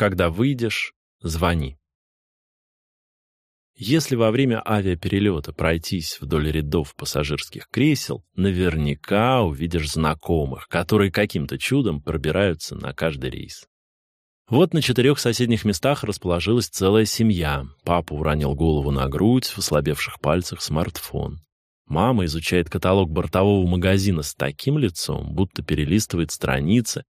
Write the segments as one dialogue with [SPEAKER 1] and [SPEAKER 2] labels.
[SPEAKER 1] Когда выйдешь, звони. Если во время авиаперелета пройтись вдоль рядов пассажирских кресел, наверняка увидишь знакомых, которые каким-то чудом пробираются на каждый рейс. Вот на четырех соседних местах расположилась целая семья. Папа уронил голову на грудь, в ослабевших пальцах смартфон. Мама изучает каталог бортового магазина с таким лицом, будто перелистывает страницы,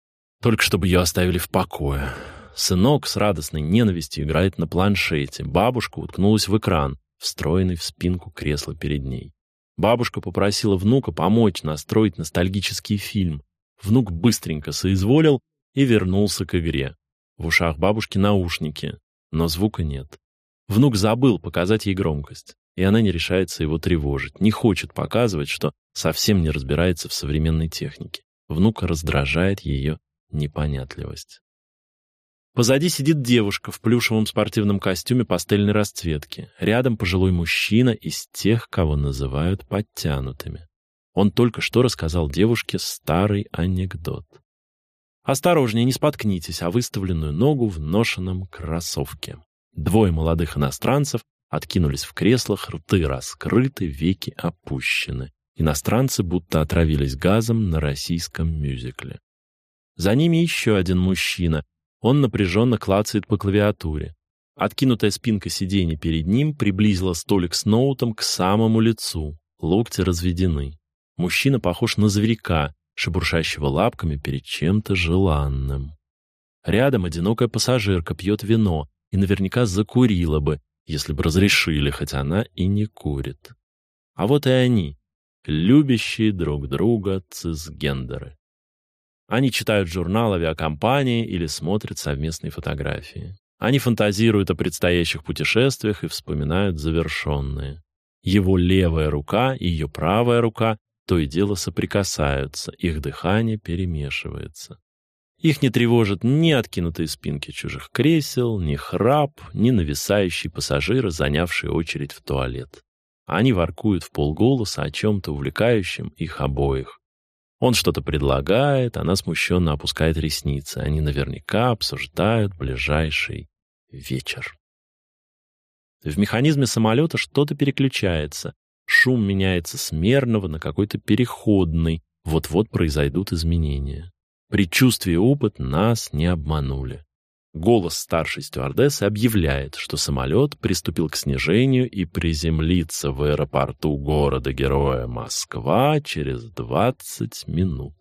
[SPEAKER 1] только чтобы ее оставили в покое. Сынок с радостной ненавистью играет на планшете. Бабушка уткнулась в экран, встроенный в спинку кресла перед ней. Бабушка попросила внука помочь настроить ностальгический фильм. Внук быстренько соизволил и вернулся к игре. В ушах бабушки наушники, но звука нет. Внук забыл показать ей громкость, и она не решается его тревожить, не хочет показывать, что совсем не разбирается в современной технике. Внука раздражает ее непонятливость. Позади сидит девушка в плюшевом спортивном костюме пастельной расцветки. Рядом пожилой мужчина из тех, кого называют подтянутыми. Он только что рассказал девушке старый анекдот. Осторожнее, не споткнитесь о выставленную ногу в ношенном кроссовке. Двое молодых иностранцев откинулись в креслах, рты раскрыты, веки опущены. Иностранцы будто отравились газом на российском мюзикле. За ними еще один мужчина, он напряженно клацает по клавиатуре. Откинутая спинка сиденья перед ним приблизила столик с ноутом к самому лицу. Локти разведены. Мужчина похож на зверька, шебуршащего лапками перед чем-то желанным. Рядом одинокая пассажирка пьет вино и наверняка закурила бы, если бы разрешили, хотя она и не курит. А вот и они, любящие друг друга цисгендеры. Они читают журнал авиакомпании или смотрят совместные фотографии. Они фантазируют о предстоящих путешествиях и вспоминают завершенные. Его левая рука и ее правая рука то и дело соприкасаются, их дыхание перемешивается. Их не тревожат ни откинутые спинки чужих кресел, ни храп, ни нависающие пассажиры, занявшие очередь в туалет. Они воркуют в полголоса о чем-то увлекающем их обоих. Он что-то предлагает, она смущенно опускает ресницы. Они наверняка обсуждают ближайший вечер. В механизме самолета что-то переключается. Шум меняется с мерного на какой-то переходный. Вот-вот произойдут изменения. Предчувствие и опыт нас не обманули. Голос старшей стюардессы объявляет, что самолет приступил к снижению и приземлится в аэропорту города-героя Москва через 20 минут.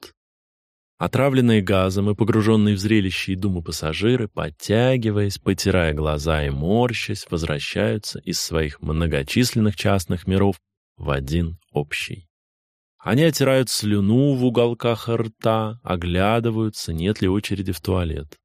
[SPEAKER 1] Отравленные газом и погруженные в зрелище и думы пассажиры, подтягиваясь, потирая глаза и морщась, возвращаются из своих многочисленных частных миров в один общий. Они оттирают слюну в уголках рта, оглядываются, нет ли очереди в туалет.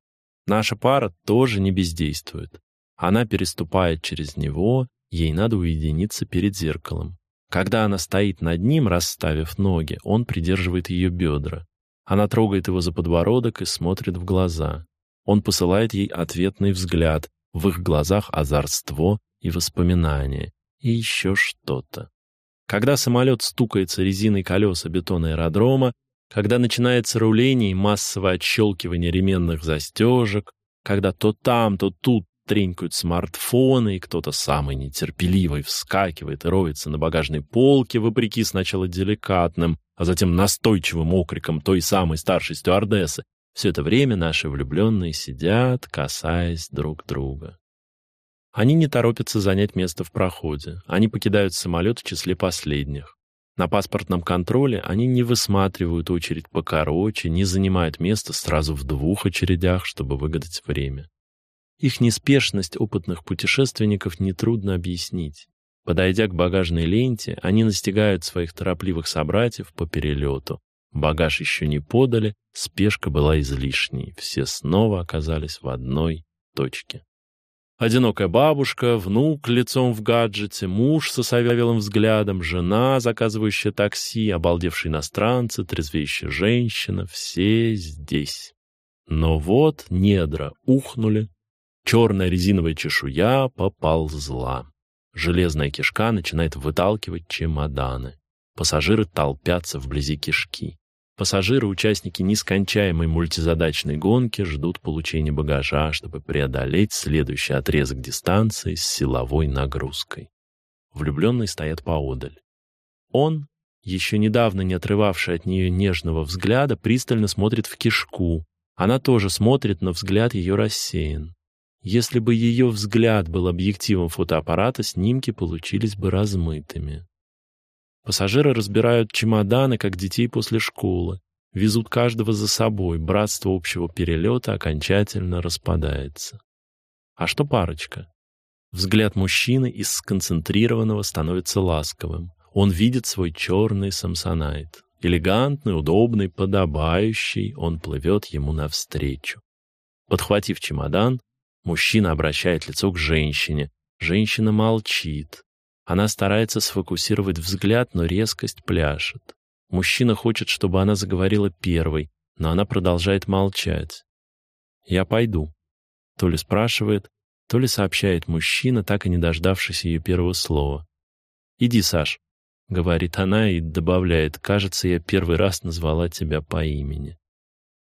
[SPEAKER 1] Наша пара тоже не бездействует. Она переступает через него, ей надо уединиться перед зеркалом. Когда она стоит над ним, расставив ноги, он придерживает ее бедра. Она трогает его за подбородок и смотрит в глаза. Он посылает ей ответный взгляд, в их глазах озорство и воспоминания, и еще что-то. Когда самолет стукается резиной колеса бетона аэродрома, когда начинается руление и массовое отщелкивание ременных застежек, когда то там, то тут тренькают смартфоны, и кто-то самый нетерпеливый вскакивает и роется на багажной полке, вопреки сначала деликатным, а затем настойчивым окриком той самой старшей стюардессы. Все это время наши влюбленные сидят, касаясь друг друга. Они не торопятся занять место в проходе. Они покидают самолет в числе последних. На паспортном контроле они не высматривают очередь покороче, не занимают место сразу в двух очередях, чтобы выгадать время. Их неспешность опытных путешественников нетрудно объяснить. Подойдя к багажной ленте, они настигают своих торопливых собратьев по перелету. Багаж еще не подали, спешка была излишней. Все снова оказались в одной точке. Одинокая бабушка, внук лицом в гаджете, муж со совявелым взглядом, жена, заказывающая такси, обалдевшие иностранцы, трезвеющая женщина — все здесь. Но вот недра ухнули, черная резиновая чешуя поползла. Железная кишка начинает выталкивать чемоданы. Пассажиры толпятся вблизи кишки. Пассажиры, участники нескончаемой мультизадачной гонки, ждут получения багажа, чтобы преодолеть следующий отрезок дистанции с силовой нагрузкой. Влюбленные стоят поодаль. Он, еще недавно не отрывавший от нее нежного взгляда, пристально смотрит в кишку. Она тоже смотрит, но взгляд ее рассеян. Если бы ее взгляд был объективом фотоаппарата, снимки получились бы размытыми. Пассажиры разбирают чемоданы, как детей после школы. Везут каждого за собой. Братство общего перелета окончательно распадается. А что парочка? Взгляд мужчины из сконцентрированного становится ласковым. Он видит свой черный самсонайт. Элегантный, удобный, подобающий, он плывет ему навстречу. Подхватив чемодан, мужчина обращает лицо к женщине. Женщина молчит. Она старается сфокусировать взгляд, но резкость пляшет. Мужчина хочет, чтобы она заговорила первой, но она продолжает молчать. «Я пойду», — то ли спрашивает, то ли сообщает мужчина, так и не дождавшись ее первого слова. «Иди, Саш», — говорит она и добавляет, «кажется, я первый раз назвала тебя по имени».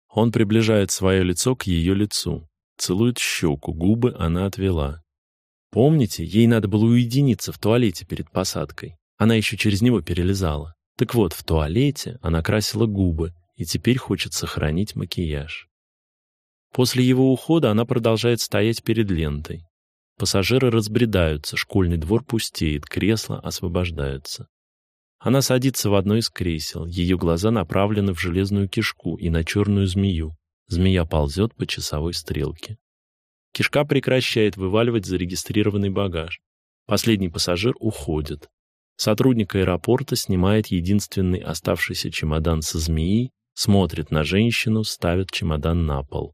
[SPEAKER 1] Он приближает свое лицо к ее лицу, целует щеку, губы она отвела. Помните, ей надо было уединиться в туалете перед посадкой. Она еще через него перелезала. Так вот, в туалете она красила губы и теперь хочет сохранить макияж. После его ухода она продолжает стоять перед лентой. Пассажиры разбредаются, школьный двор пустеет, кресла освобождаются. Она садится в одно из кресел, ее глаза направлены в железную кишку и на черную змею. Змея ползет по часовой стрелке. Кишка прекращает вываливать зарегистрированный багаж. Последний пассажир уходит. Сотрудник аэропорта снимает единственный оставшийся чемодан со змеи, смотрит на женщину, ставит чемодан на пол.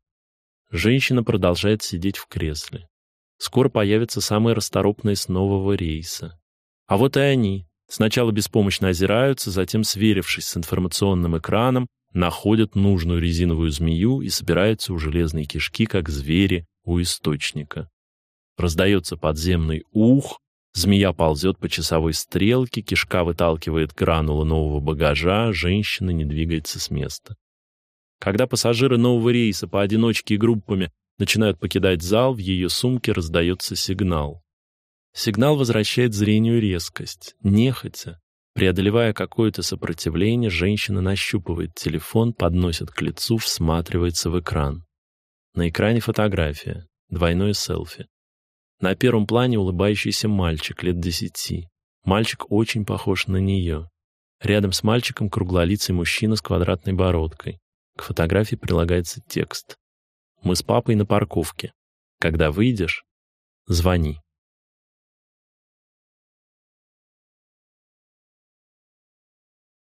[SPEAKER 1] Женщина продолжает сидеть в кресле. Скоро появятся самые расторопные с нового рейса. А вот и они. Сначала беспомощно озираются, затем, сверившись с информационным экраном, находят нужную резиновую змею и собираются у железной кишки, как звери, у источника. Раздается подземный ух, змея ползет по часовой стрелке, кишка выталкивает гранулы нового багажа, женщина не двигается с места. Когда пассажиры нового рейса поодиночке и группами начинают покидать зал, в ее сумке раздается сигнал. Сигнал возвращает зрению резкость. Нехотя, преодолевая какое-то сопротивление, женщина нащупывает телефон, подносит к лицу, всматривается в экран. На экране фотография, двойное селфи. На первом плане улыбающийся мальчик лет десяти. Мальчик очень похож на нее. Рядом с мальчиком круглолицый мужчина с квадратной бородкой. К фотографии прилагается текст. Мы с папой на парковке. Когда выйдешь, звони.